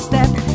step,